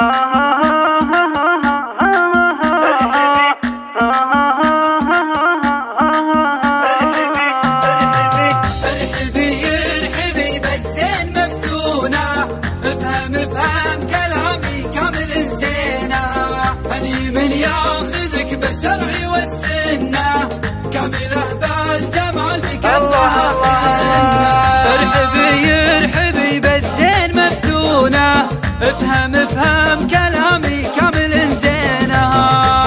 بالشرع افهم كلامي كامل زينة.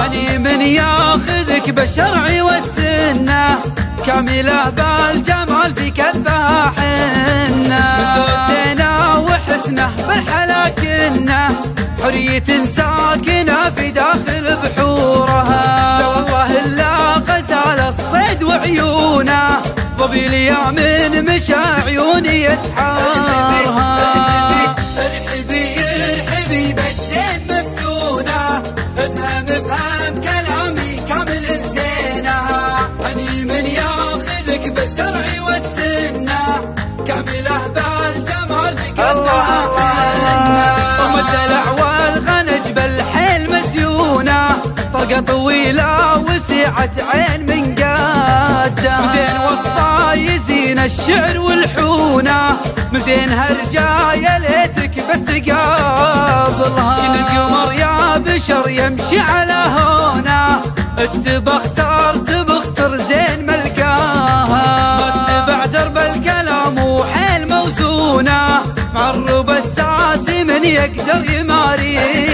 أني من ياخذك بالشرع والسنة. كاملة بالجمال في كفها حنة. زوجنا وحسنة بالحلا كنة. حرية ساكنة في داخل بحورها. والله إلا غزال الصيد وعيونه ضبي يا من مشى عيوني يسحرها. افهم افهم كلامي كامل زينة. أني من ياخذك بالشرع والسنة. كاملة بالجمال بكفها طلقة طويلة وسعة عين من قادة. مزين وصفه يزين الشعر والحونة. مزين هرجا يا ليتك بس تقابلها يمشي على هونه اتبخ اختار تبختر زين ملقاها اتبع درب الكلام وحيل موزونه معربة ساسي من يقدر يماريها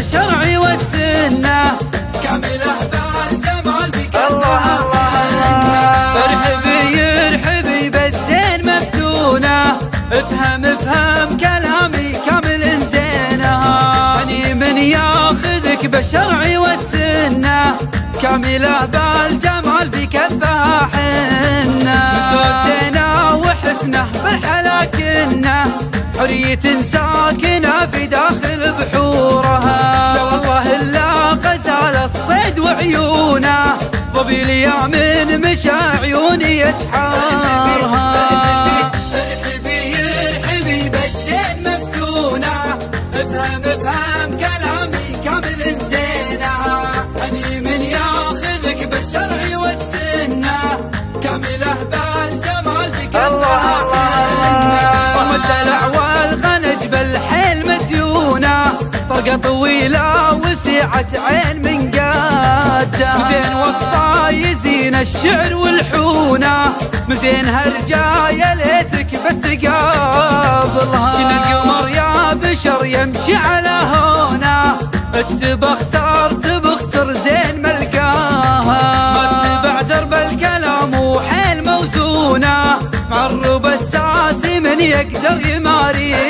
بالشرع والسنة. كامله بالجمال بكفها ارحبي ارحبي بالزين مفتونة. افهم افهم كلامي كامل زينة. هني من ياخذك بالشرع والسنة. كاملة بالجمال في كفها حنة. زوجنا وحسنة بالحلا كنه حرية ساكنة من مشى عيوني يسحرها. ارحبي ارحبي بالزين مفتونة افهم افهم كلامي كامل زينة. أني من ياخذك بالشرع والسنة. كاملة بالجمال بكفها الدلع والغنج بالحيل مزيونة طلقة طويلة وسعة عين من قادة. زين وصفه الشعر والحونة. مزين هرجا يا ليتك بس تقابلها. كل القمر؟ يا بشر يمشي على اتبخ اختار تبختر زين ملقاها متبع درب الكلام وحيل موزونة. معربة ساسي من يقدر يماريها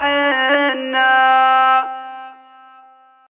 حنة